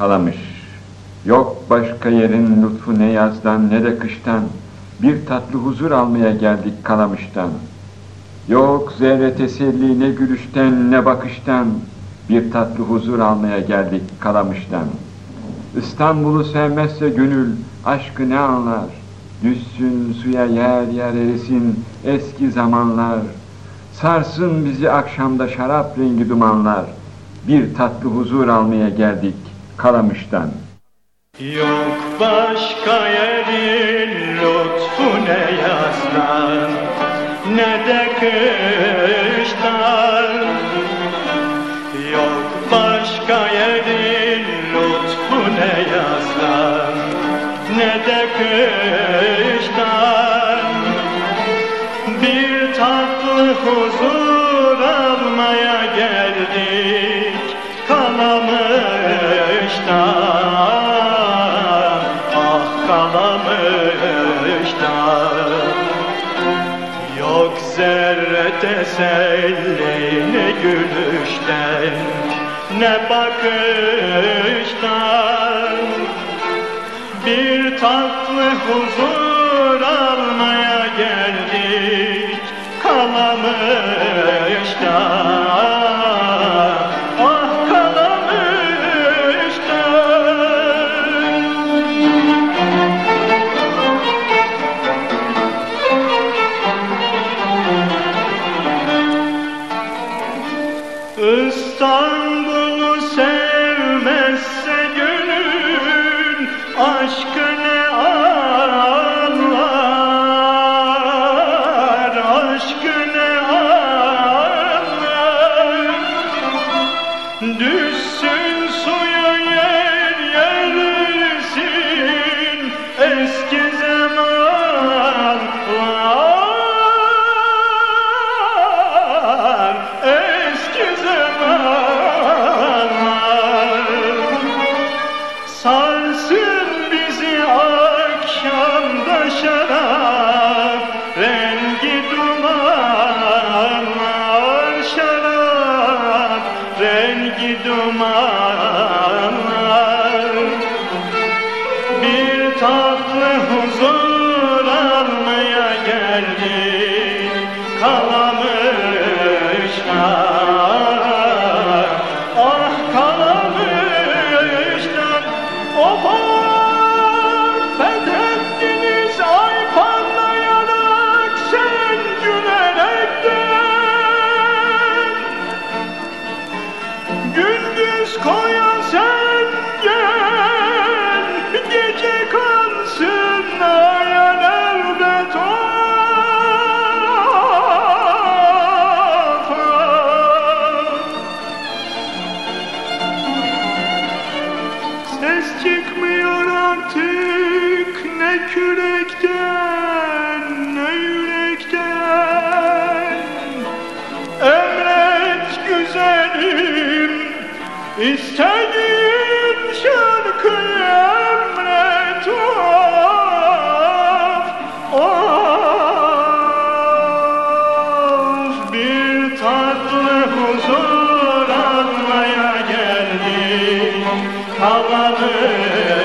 Kalamış. Yok başka yerin lütfu ne yazdan ne de kıştan, bir tatlı huzur almaya geldik Kalamış'tan. Yok zerre teselli ne gülüşten ne bakıştan, bir tatlı huzur almaya geldik Kalamış'tan. İstanbul'u sevmezse gönül, aşkı ne anlar? Düşsün suya yer yer erisin eski zamanlar. Sarsın bizi akşamda şarap rengi dumanlar. Bir tatlı huzur almaya geldik Kalamış'tan. Yok başka yerin lütfu ne yazdan ne de kıştan Yok başka yerin lütfu ne yazdan ne de kıştan Bir tatlı huzur almaya Kalamış'tan Ah Kalamış'tan Yok zerre teselli ne gülüşten ne bakıştan. Bir tatlı huzur almaya geldik Kalamış'tan. Ah aşkı dumanlar Bir tatlı huzur almaya geldik. Kalamış'tan Ah Kalamış'tan Oho fethettiniz Ses çıkmıyor artık ne kürekten istediğin şarkıyı emret of of. Bir tatlı huzur almaya geldik Kalamış'tan